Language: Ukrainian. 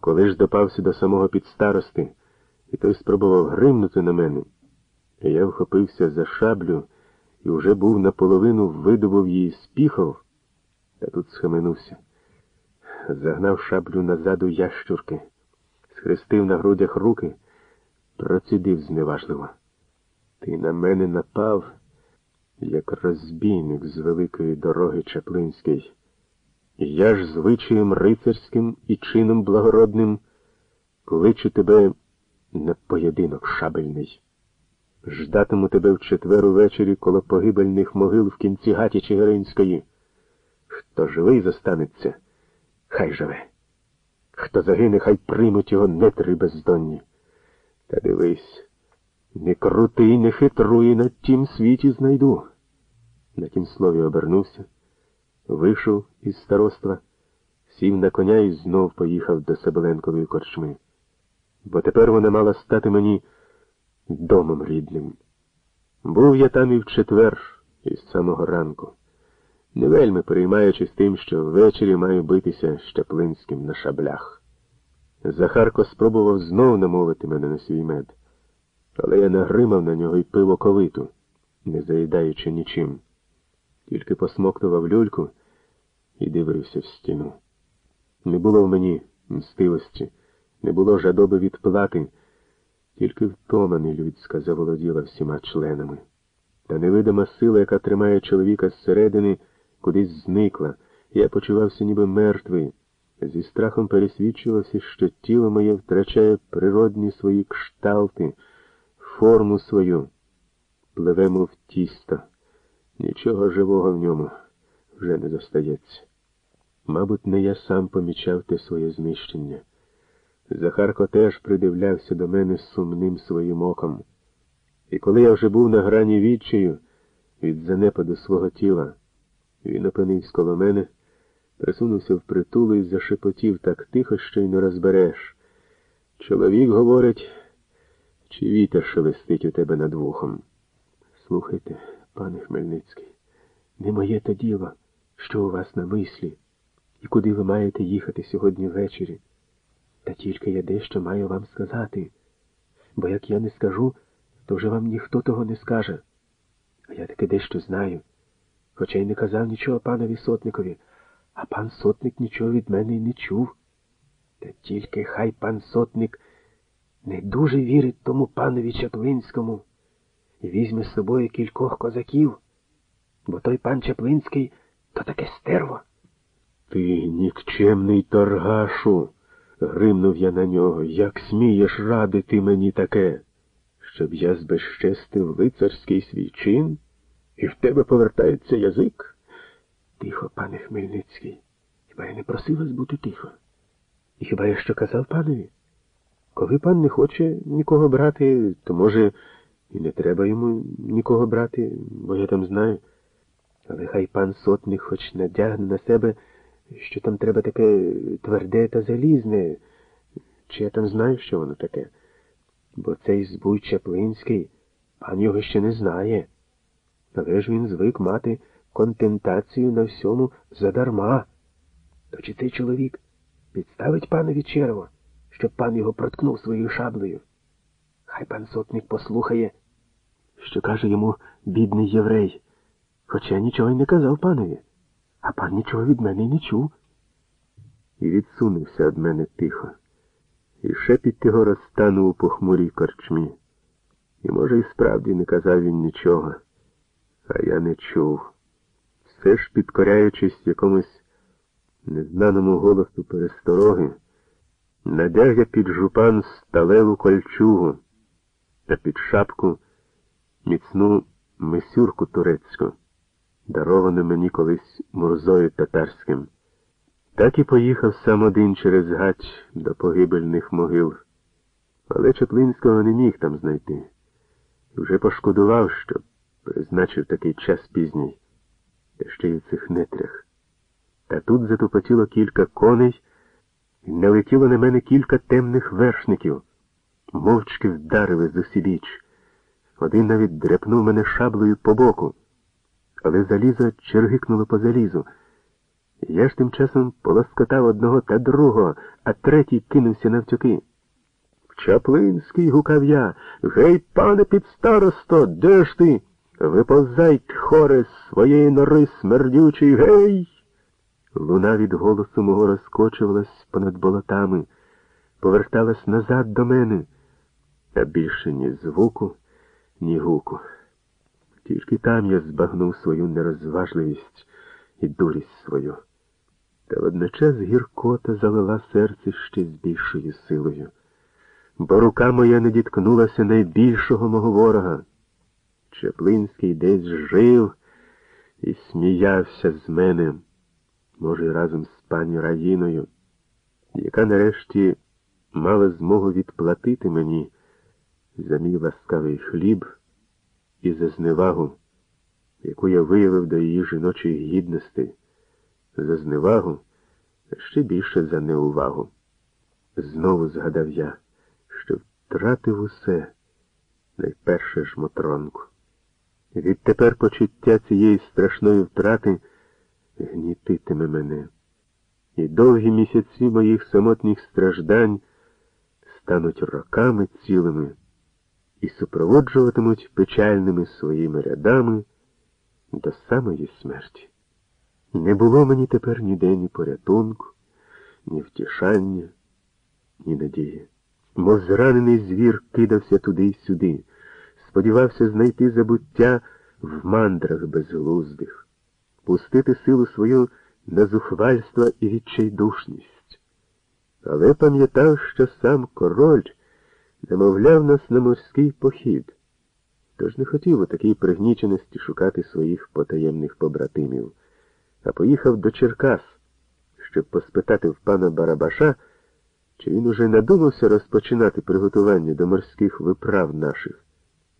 Коли ж допався до самого підстарости, і той спробував гримнути на мене, я вхопився за шаблю і вже був наполовину видобув її з піхов, та тут схаменувся. Загнав шаблю назаду ящурки, схрестив на грудях руки, процідив зневажливо. Ти на мене напав, як розбійник з великої дороги Чаплинської. Я ж звичаєм рицарським і чином благородним кличу тебе на поєдинок шабельний. Ждатиму тебе в четвер увечері коло погибельних могил в кінці гаті Чигиринської. Хто живий зостанеться, хай живе. Хто загине, хай приймуть його нетри бездонні. Та дивись, не крути не хитруй на тім світі знайду. На тім слові обернувся, вийшов із староства, сів на коня і знов поїхав до Себеленкової корчми. Бо тепер вона мала стати мені домом рідним. Був я там і в четвер, із самого ранку, не вельми переймаючись тим, що ввечері маю битися з Чаплинським на шаблях. Захарко спробував знов намовити мене на свій мед, але я нагримав на нього й пив оковиту, не заїдаючи нічим, тільки посмоктував люльку і дивився в стіну. Не було в мені мстивості, не було жадоби відплати. Тільки втома нелюдська заволоділа всіма членами. Та невидима сила, яка тримає чоловіка зсередини, кудись зникла. Я почувався ніби мертвий. Зі страхом пересвідчувався, що тіло моє втрачає природні свої кшталти, форму свою. Пливемо в тісто. Нічого живого в ньому вже не зостається. Мабуть, не я сам помічав те своє знищення. Захарко теж придивлявся до мене сумним своїм оком. І коли я вже був на грані відчаю від занепаду свого тіла, він опинився коло мене, присунувся в притулу і зашепотів так тихо, що й не розбереш. Чоловік говорить, чи вітер шелестить у тебе над вухом. Слухайте, пане Хмельницький, не моє то діло, що у вас на мислі, і куди ви маєте їхати сьогодні ввечері. Та тільки я дещо маю вам сказати, бо як я не скажу, то вже вам ніхто того не скаже. А я таки дещо знаю, хоча й не казав нічого панові сотникові, а пан сотник нічого від мене й не чув. Та тільки хай пан сотник не дуже вірить тому панові Чаплинському і візьме з собою кількох козаків, бо той пан Чаплинський то таке стерво. Ти нікчемний торгашу. Гримнув я на нього. Як смієш радити мені таке, щоб я збезчестив лицарський свій чин, і в тебе повертається язик? Тихо, пане Хмельницький. Хіба я не просив вас бути тихо? І хіба я що казав панові? Коли пан не хоче нікого брати, то, може, і не треба йому нікого брати, бо я там знаю. Але хай пан сотник хоч надягне на себе що там треба таке тверде та залізне, чи я там знаю, що воно таке. Бо цей збуй Чаплинський, пан його ще не знає. Але ж він звик мати контентацію на всьому задарма. То чи цей чоловік підставить панові черво, щоб пан його проткнув своєю шаблею? Хай пан сотник послухає, що каже йому бідний єврей, хоча нічого й не казав панові. А пан нічого від мене не чув. І відсунувся від мене тихо. І шепіт його розтанув у похмурій корчмі. І, може, і справді не казав він нічого, а я не чув. Все ж, підкоряючись якомусь незнаному голосу перестороги, надяг я під жупан сталеву кольчугу та під шапку міцну мисюрку турецьку дароване мені колись мурзою татарським. Так і поїхав сам один через гач до погибельних могил. Але Чеплинського не міг там знайти. Вже пошкодував, що призначив такий час пізній, та ще й у цих нетрях. Та тут затупотіло кілька коней, і налетіло на мене кілька темних вершників. Мовчки вдарили з усібіч. Один навіть дряпнув мене шаблею по боку але залізо чергикнуло по залізу. Я ж тим часом полоскотав одного та другого, а третій кинувся навтюки. Чаплинський, гукав я, гей, пане підстаросто, де ж ти? Виповзай, хоре, своєї нори смердючий, гей. Луна від голосу мого розкочувалась понад болотами, поверталась назад до мене, а більше ні звуку, ні гуку. Тільки там я збагнув свою нерозважливість і дурість свою. Та водночас гіркота залила серце ще з більшою силою, бо рука моя не діткнулася найбільшого мого ворога. Чеплинський десь жив і сміявся з мене, може, разом з пані Раїною, яка нарешті мала змогу відплатити мені за мій ласкавий хліб і за зневагу, яку я виявив до її жіночої гідності, за зневагу, ще більше за неувагу. Знову згадав я, що втратив усе, найперше ж Мотронку. Відтепер почуття цієї страшної втрати гнітитиме мене, і довгі місяці моїх самотніх страждань стануть роками цілими і супроводжуватимуть печальними своїми рядами до самої смерті. Не було мені тепер ніде ні порятунку, ні втішання, ні надії. Мов зранений звір кидався туди й сюди, сподівався знайти забуття в мандрах безглуздих, пустити силу свою на зухвальство і відчайдушність. Але пам'ятав, що сам король намовляв нас на морський похід, тож не хотів у такій пригніченості шукати своїх потаємних побратимів, а поїхав до Черкас, щоб поспитати в пана Барабаша, чи він уже надумався розпочинати приготування до морських виправ наших.